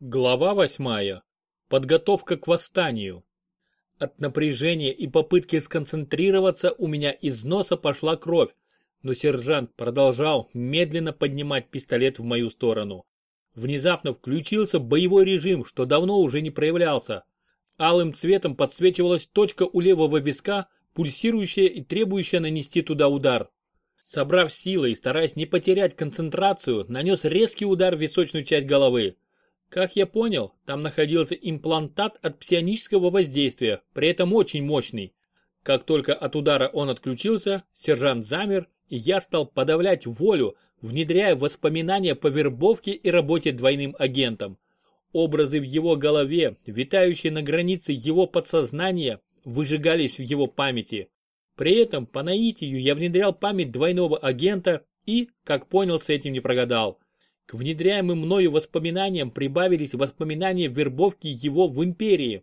Глава восьмая. Подготовка к восстанию. От напряжения и попытки сконцентрироваться у меня из носа пошла кровь, но сержант продолжал медленно поднимать пистолет в мою сторону. Внезапно включился боевой режим, что давно уже не проявлялся. Алым цветом подсвечивалась точка у левого виска, пульсирующая и требующая нанести туда удар. Собрав силы и стараясь не потерять концентрацию, нанес резкий удар в височную часть головы. Как я понял, там находился имплантат от псионического воздействия, при этом очень мощный. Как только от удара он отключился, сержант замер, и я стал подавлять волю, внедряя воспоминания по вербовке и работе двойным агентом. Образы в его голове, витающие на границе его подсознания, выжигались в его памяти. При этом по наитию я внедрял память двойного агента и, как понял, с этим не прогадал. К внедряемым мною воспоминаниям прибавились воспоминания вербовки его в империи.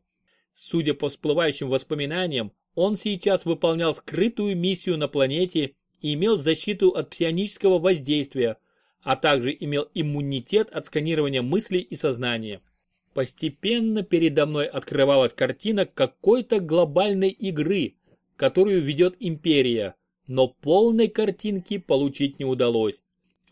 Судя по всплывающим воспоминаниям, он сейчас выполнял скрытую миссию на планете и имел защиту от псионического воздействия, а также имел иммунитет от сканирования мыслей и сознания. Постепенно передо мной открывалась картина какой-то глобальной игры, которую ведет империя, но полной картинки получить не удалось.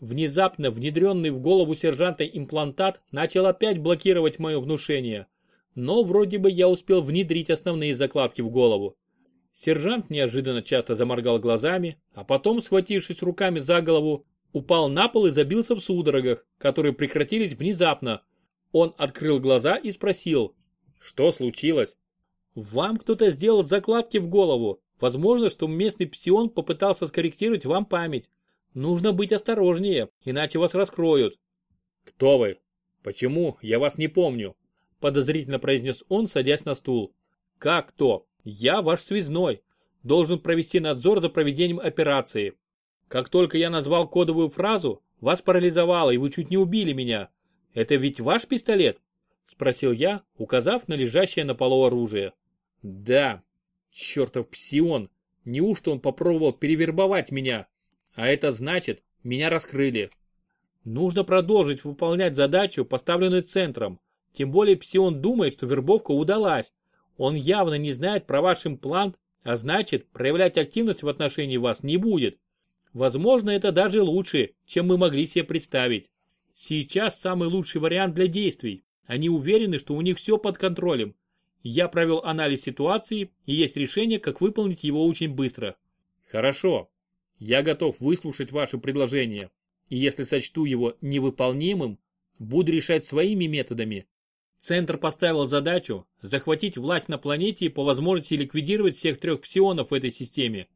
Внезапно внедренный в голову сержанта имплантат начал опять блокировать мое внушение. Но вроде бы я успел внедрить основные закладки в голову. Сержант неожиданно часто заморгал глазами, а потом, схватившись руками за голову, упал на пол и забился в судорогах, которые прекратились внезапно. Он открыл глаза и спросил, что случилось? Вам кто-то сделал закладки в голову. Возможно, что местный псион попытался скорректировать вам память. Нужно быть осторожнее, иначе вас раскроют. Кто вы? Почему? Я вас не помню. Подозрительно произнес он, садясь на стул. Как кто? Я ваш связной. Должен провести надзор за проведением операции. Как только я назвал кодовую фразу, вас парализовало и вы чуть не убили меня. Это ведь ваш пистолет? Спросил я, указав на лежащее на полу оружие. Да. Чертов псион. Неужто он попробовал перевербовать меня? А это значит, меня раскрыли. Нужно продолжить выполнять задачу, поставленную центром. Тем более Псион думает, что вербовка удалась. Он явно не знает про ваш имплант, а значит, проявлять активность в отношении вас не будет. Возможно, это даже лучше, чем мы могли себе представить. Сейчас самый лучший вариант для действий. Они уверены, что у них все под контролем. Я провел анализ ситуации и есть решение, как выполнить его очень быстро. Хорошо, я готов выслушать ваше предложение, и если сочту его невыполнимым, буду решать своими методами. Центр поставил задачу захватить власть на планете и по возможности ликвидировать всех трех псионов в этой системе.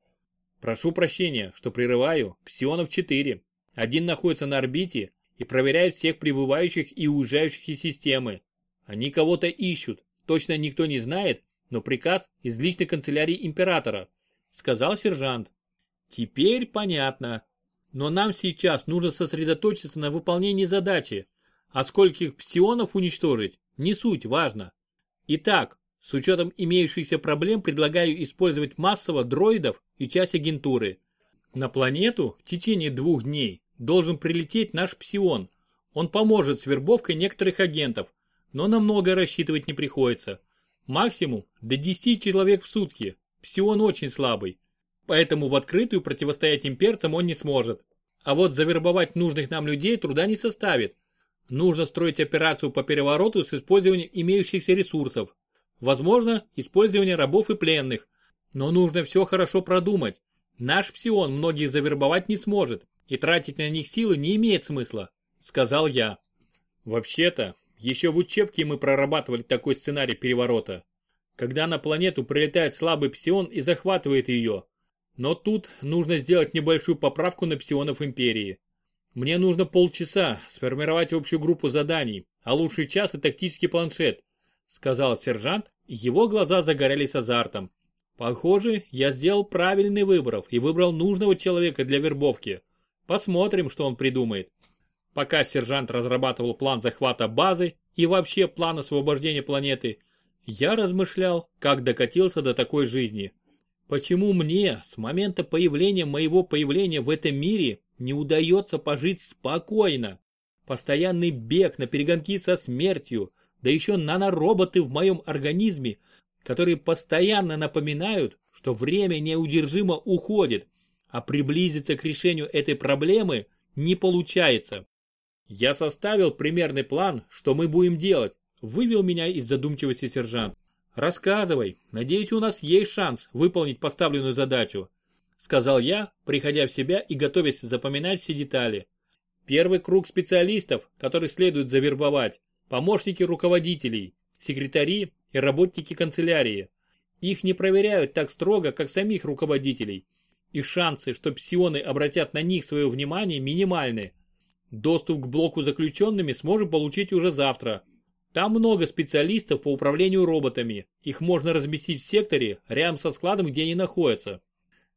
Прошу прощения, что прерываю, псионов четыре. Один находится на орбите и проверяет всех прибывающих и уезжающих из системы. Они кого-то ищут, точно никто не знает, но приказ из личной канцелярии императора, сказал сержант. Теперь понятно. Но нам сейчас нужно сосредоточиться на выполнении задачи. А скольких псионов уничтожить, не суть, важно. Итак, с учетом имеющихся проблем предлагаю использовать массово дроидов и часть агентуры. На планету в течение двух дней должен прилететь наш псион. Он поможет с вербовкой некоторых агентов, но на много рассчитывать не приходится. Максимум до 10 человек в сутки. Псион очень слабый поэтому в открытую противостоять имперцам он не сможет. А вот завербовать нужных нам людей труда не составит. Нужно строить операцию по перевороту с использованием имеющихся ресурсов. Возможно, использование рабов и пленных. Но нужно все хорошо продумать. Наш псион многих завербовать не сможет, и тратить на них силы не имеет смысла, сказал я. Вообще-то, еще в учебке мы прорабатывали такой сценарий переворота. Когда на планету прилетает слабый псион и захватывает ее, но тут нужно сделать небольшую поправку на псионов Империи. Мне нужно полчаса сформировать общую группу заданий, а лучший час и тактический планшет, сказал сержант, его глаза загорелись азартом. Похоже, я сделал правильный выбор и выбрал нужного человека для вербовки. Посмотрим, что он придумает. Пока сержант разрабатывал план захвата базы и вообще план освобождения планеты, я размышлял, как докатился до такой жизни. Почему мне с момента появления моего появления в этом мире не удается пожить спокойно? Постоянный бег на перегонки со смертью, да еще нанороботы в моем организме, которые постоянно напоминают, что время неудержимо уходит, а приблизиться к решению этой проблемы не получается. Я составил примерный план, что мы будем делать, вывел меня из задумчивости сержант. Рассказывай, надеюсь у нас есть шанс выполнить поставленную задачу, сказал я, приходя в себя и готовясь запоминать все детали. Первый круг специалистов, который следует завербовать, помощники руководителей, секретари и работники канцелярии. Их не проверяют так строго, как самих руководителей, и шансы, что псионы обратят на них свое внимание, минимальны. Доступ к блоку заключенными сможем получить уже завтра. Там много специалистов по управлению роботами, их можно разместить в секторе рядом со складом, где они находятся.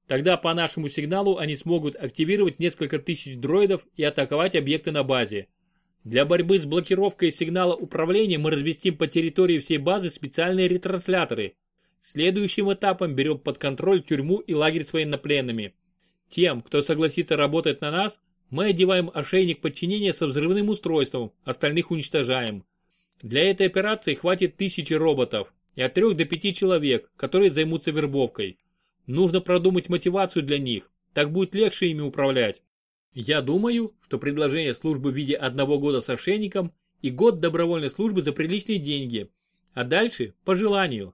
Тогда по нашему сигналу они смогут активировать несколько тысяч дроидов и атаковать объекты на базе. Для борьбы с блокировкой сигнала управления мы разместим по территории всей базы специальные ретрансляторы. Следующим этапом берем под контроль тюрьму и лагерь с военнопленными. Тем, кто согласится работать на нас, мы одеваем ошейник подчинения со взрывным устройством, остальных уничтожаем. Для этой операции хватит тысячи роботов и от трех до пяти человек, которые займутся вербовкой. Нужно продумать мотивацию для них, так будет легче ими управлять. Я думаю, что предложение службы в виде одного года с ошейником и год добровольной службы за приличные деньги, а дальше по желанию.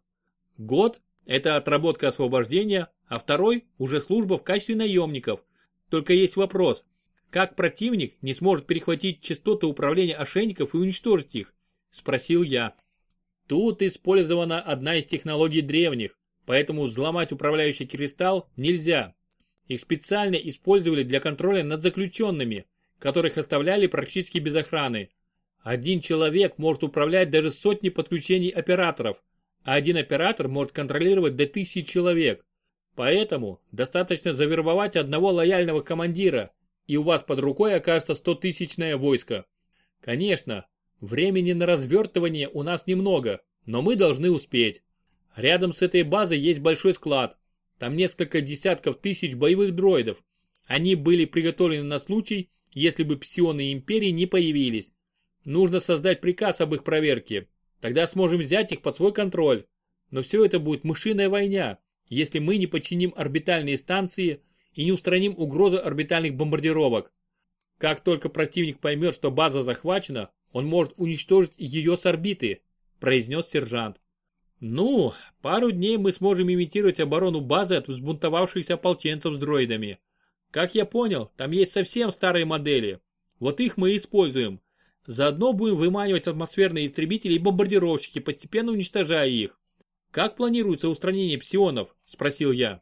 Год – это отработка освобождения, а второй – уже служба в качестве наемников. Только есть вопрос, как противник не сможет перехватить частоты управления ошейников и уничтожить их? Спросил я. Тут использована одна из технологий древних, поэтому взломать управляющий кристалл нельзя. Их специально использовали для контроля над заключенными, которых оставляли практически без охраны. Один человек может управлять даже сотней подключений операторов, а один оператор может контролировать до тысячи человек. Поэтому достаточно завербовать одного лояльного командира, и у вас под рукой окажется 100-тысячное войско. Конечно, времени на развертывание у нас немного, но мы должны успеть. Рядом с этой базой есть большой склад. Там несколько десятков тысяч боевых дроидов. Они были приготовлены на случай, если бы псионы империи не появились. Нужно создать приказ об их проверке. Тогда сможем взять их под свой контроль. Но все это будет мышиная война, если мы не подчиним орбитальные станции и не устраним угрозу орбитальных бомбардировок. Как только противник поймет, что база захвачена, он может уничтожить ее с орбиты, произнес сержант. Ну, пару дней мы сможем имитировать оборону базы от взбунтовавшихся ополченцев с дроидами. Как я понял, там есть совсем старые модели. Вот их мы используем. Заодно будем выманивать атмосферные истребители и бомбардировщики, постепенно уничтожая их. Как планируется устранение псионов? Спросил я.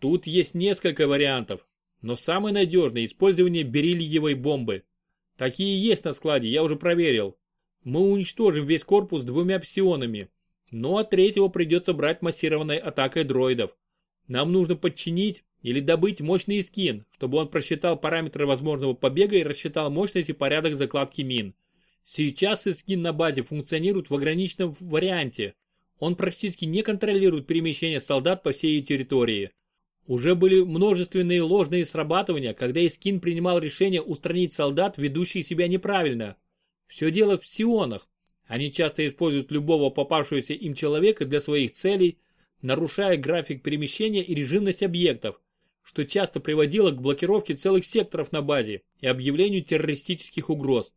Тут есть несколько вариантов, но самый надежный использование бериллиевой бомбы. Такие есть на складе, я уже проверил. Мы уничтожим весь корпус двумя псионами, ну а третьего придется брать массированной атакой дроидов. Нам нужно подчинить или добыть мощный скин, чтобы он просчитал параметры возможного побега и рассчитал мощность и порядок закладки мин. Сейчас скин на базе функционирует в ограниченном варианте. Он практически не контролирует перемещение солдат по всей территории. Уже были множественные ложные срабатывания, когда Искин принимал решение устранить солдат, ведущих себя неправильно. Все дело в псионах, они часто используют любого попавшегося им человека для своих целей, нарушая график перемещения и режимность объектов, что часто приводило к блокировке целых секторов на базе и объявлению террористических угроз.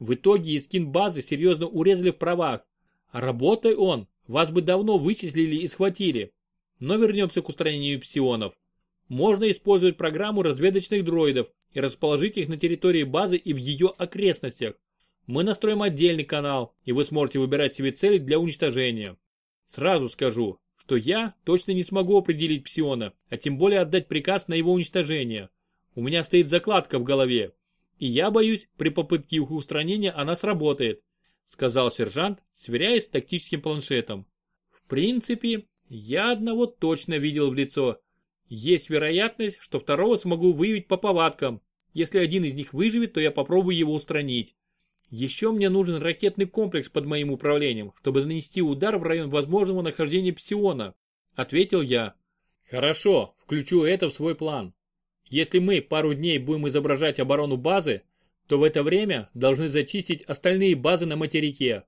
В итоге Искин базы серьезно урезали в правах, работай он, вас бы давно вычислили и схватили. Но вернемся к устранению псионов. Можно использовать программу разведочных дроидов и расположить их на территории базы и в ее окрестностях. Мы настроим отдельный канал, и вы сможете выбирать себе цели для уничтожения. Сразу скажу, что я точно не смогу определить псиона, а тем более отдать приказ на его уничтожение. У меня стоит закладка в голове, и я боюсь, при попытке их устранения она сработает, сказал сержант, сверяясь с тактическим планшетом. В принципе, я одного точно видел в лицо. Есть вероятность, что второго смогу выявить по повадкам. Если один из них выживет, то я попробую его устранить. Еще мне нужен ракетный комплекс под моим управлением, чтобы нанести удар в район возможного нахождения псиона, ответил я. Хорошо, включу это в свой план. Если мы пару дней будем изображать оборону базы, то в это время должны зачистить остальные базы на материке.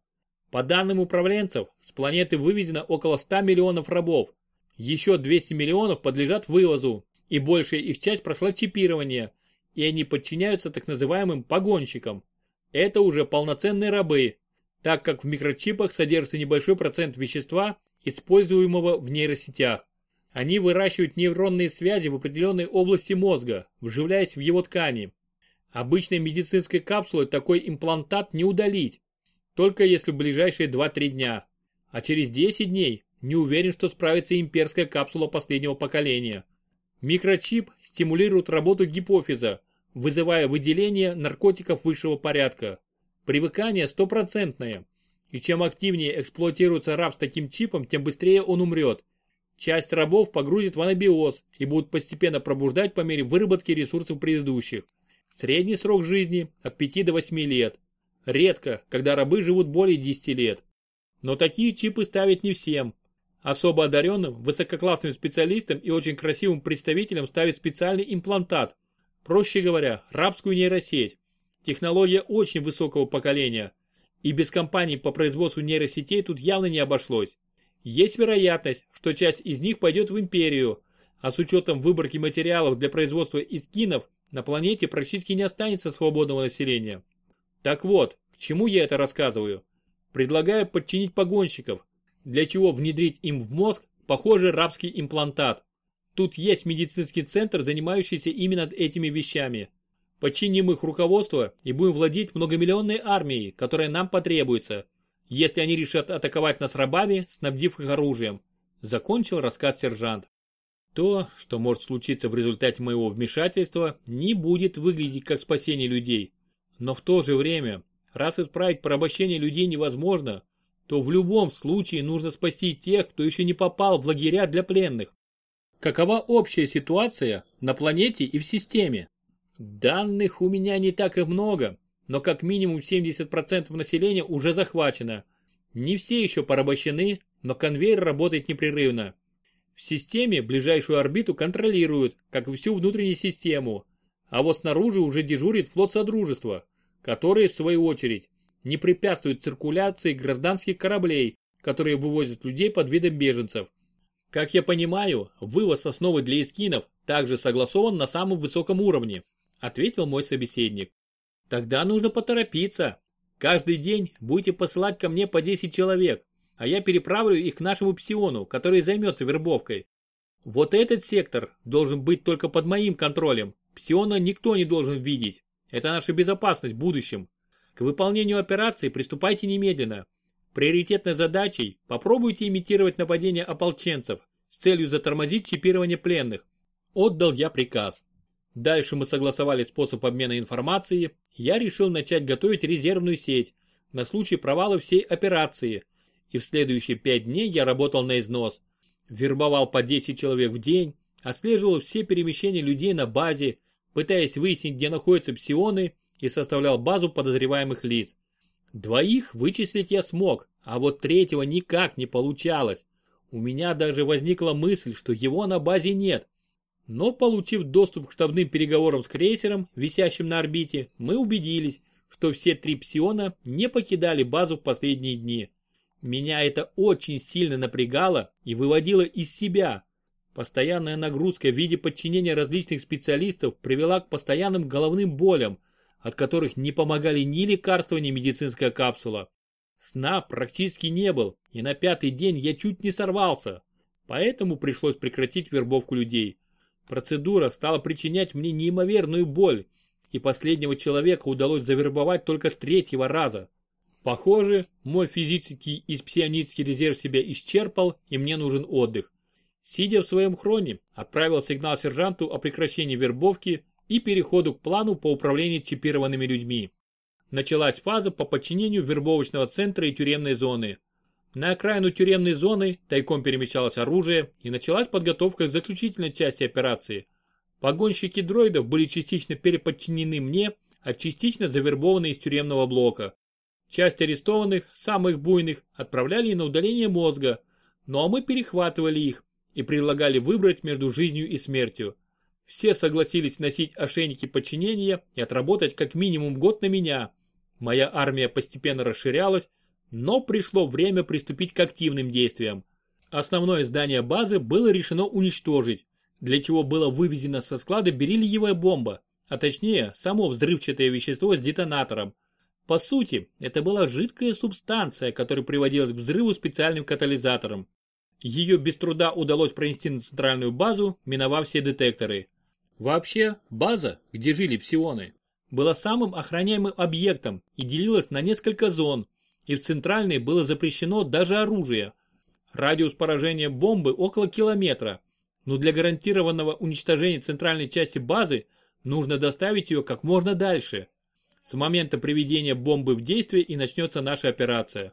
По данным управленцев, с планеты вывезено около 100 миллионов рабов. Еще 200 миллионов подлежат вывозу, и большая их часть прошла чипирование, и они подчиняются так называемым погонщикам. Это уже полноценные рабы, так как в микрочипах содержится небольшой процент вещества, используемого в нейросетях. Они выращивают нейронные связи в определенной области мозга, вживляясь в его ткани. Обычной медицинской капсулой такой имплантат не удалить, только если в ближайшие 2-3 дня. А через 10 дней не уверен, что справится имперская капсула последнего поколения. Микрочип стимулирует работу гипофиза, вызывая выделение наркотиков высшего порядка. Привыкание стопроцентное. И чем активнее эксплуатируется раб с таким чипом, тем быстрее он умрет. Часть рабов погрузит в анабиоз и будут постепенно пробуждать по мере выработки ресурсов предыдущих. Средний срок жизни от 5 до 8 лет. Редко, когда рабы живут более 10 лет. Но такие чипы ставят не всем. Особо одаренным, высококлассным специалистам и очень красивым представителям ставят специальный имплантат. Проще говоря, рабскую нейросеть. Технология очень высокого поколения. И без компаний по производству нейросетей тут явно не обошлось. Есть вероятность, что часть из них пойдет в империю, а с учетом выборки материалов для производства искинов на планете практически не останется свободного населения. Так вот, к чему я это рассказываю? Предлагаю подчинить погонщиков, для чего внедрить им в мозг похожий рабский имплантат. Тут есть медицинский центр, занимающийся именно этими вещами. Подчиним их руководство и будем владеть многомиллионной армией, которая нам потребуется, если они решат атаковать нас рабами, снабдив их оружием. Закончил рассказ сержант. То, что может случиться в результате моего вмешательства, не будет выглядеть как спасение людей. Но в то же время, раз исправить порабощение людей невозможно, то в любом случае нужно спасти тех, кто еще не попал в лагеря для пленных. Какова общая ситуация на планете и в системе? Данных у меня не так и много, но как минимум 70% населения уже захвачено. Не все еще порабощены, но конвейер работает непрерывно. В системе ближайшую орбиту контролируют, как и всю внутреннюю систему, а вот снаружи уже дежурит флот Содружества, который, в свою очередь, не препятствует циркуляции гражданских кораблей, которые вывозят людей под видом беженцев. Как я понимаю, вывоз основы для эскинов также согласован на самом высоком уровне, ответил мой собеседник. Тогда нужно поторопиться. Каждый день будете посылать ко мне по 10 человек, а я переправлю их к нашему псиону, который займется вербовкой. Вот этот сектор должен быть только под моим контролем. Псиона никто не должен видеть. Это наша безопасность в будущем. К выполнению операции приступайте немедленно. Приоритетной задачей попробуйте имитировать нападение ополченцев с целью затормозить чипирование пленных. Отдал я приказ. Дальше мы согласовали способ обмена информацией. Я решил начать готовить резервную сеть на случай провала всей операции. И в следующие пять дней я работал на износ. Вербовал по 10 человек в день, отслеживал все перемещения людей на базе, пытаясь выяснить, где находятся псионы и составлял базу подозреваемых лиц. Двоих вычислить я смог, а вот третьего никак не получалось. У меня даже возникла мысль, что его на базе нет. Но получив доступ к штабным переговорам с крейсером, висящим на орбите, мы убедились, что все три псиона не покидали базу в последние дни. Меня это очень сильно напрягало и выводило из себя. Постоянная нагрузка в виде подчинения различных специалистов привела к постоянным головным болям, от которых не помогали ни лекарства, ни медицинская капсула. Сна практически не был, и на пятый день я чуть не сорвался. Поэтому пришлось прекратить вербовку людей. Процедура стала причинять мне неимоверную боль, и последнего человека удалось завербовать только с третьего раза. Похоже, мой физический и псионический резерв себя исчерпал, и мне нужен отдых. Сидя в своем хроне, отправил сигнал сержанту о прекращении вербовки и переходу к плану по управлению чипированными людьми. Началась фаза по подчинению вербовочного центра и тюремной зоны. На окраину тюремной зоны тайком перемещалось оружие и началась подготовка к заключительной части операции. Погонщики дроидов были частично переподчинены мне, а частично завербованы из тюремного блока. Часть арестованных, самых буйных, отправляли на удаление мозга, ну а мы перехватывали их и предлагали выбрать между жизнью и смертью. Все согласились носить ошейники подчинения и отработать как минимум год на меня. Моя армия постепенно расширялась, но пришло время приступить к активным действиям. Основное здание базы было решено уничтожить, для чего было вывезено со склада бериллиевая бомба, а точнее само взрывчатое вещество с детонатором. По сути, это была жидкая субстанция, которая приводилась к взрыву специальным катализатором. Ее без труда удалось пронести на центральную базу, миновав все детекторы. Вообще, база, где жили псионы, была самым охраняемым объектом и делилась на несколько зон, и в центральной было запрещено даже оружие. Радиус поражения бомбы около километра, но для гарантированного уничтожения центральной части базы нужно доставить ее как можно дальше. С момента приведения бомбы в действие и начнется наша операция.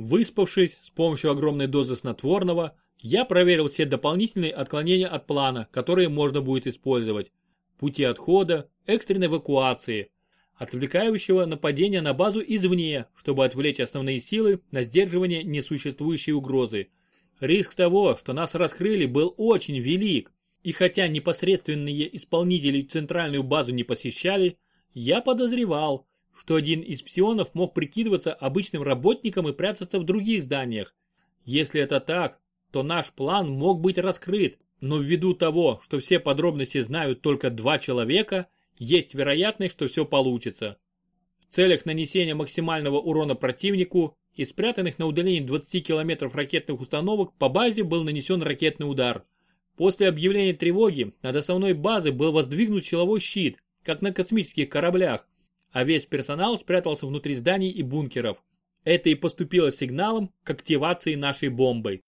Выспавшись с помощью огромной дозы снотворного, я проверил все дополнительные отклонения от плана, которые можно будет использовать. Пути отхода, экстренной эвакуации, отвлекающего нападения на базу извне, чтобы отвлечь основные силы на сдерживание несуществующей угрозы. Риск того, что нас раскрыли, был очень велик, и хотя непосредственные исполнители центральную базу не посещали, я подозревал, что один из псионов мог прикидываться обычным работником и прятаться в других зданиях. Если это так, то наш план мог быть раскрыт, но ввиду того, что все подробности знают только два человека, есть вероятность, что все получится. В целях нанесения максимального урона противнику из спрятанных на удалении 20 километров ракетных установок по базе был нанесен ракетный удар. После объявления тревоги над основной базой был воздвигнут силовой щит, как на космических кораблях, а весь персонал спрятался внутри зданий и бункеров. Это и поступило сигналом к активации нашей бомбы.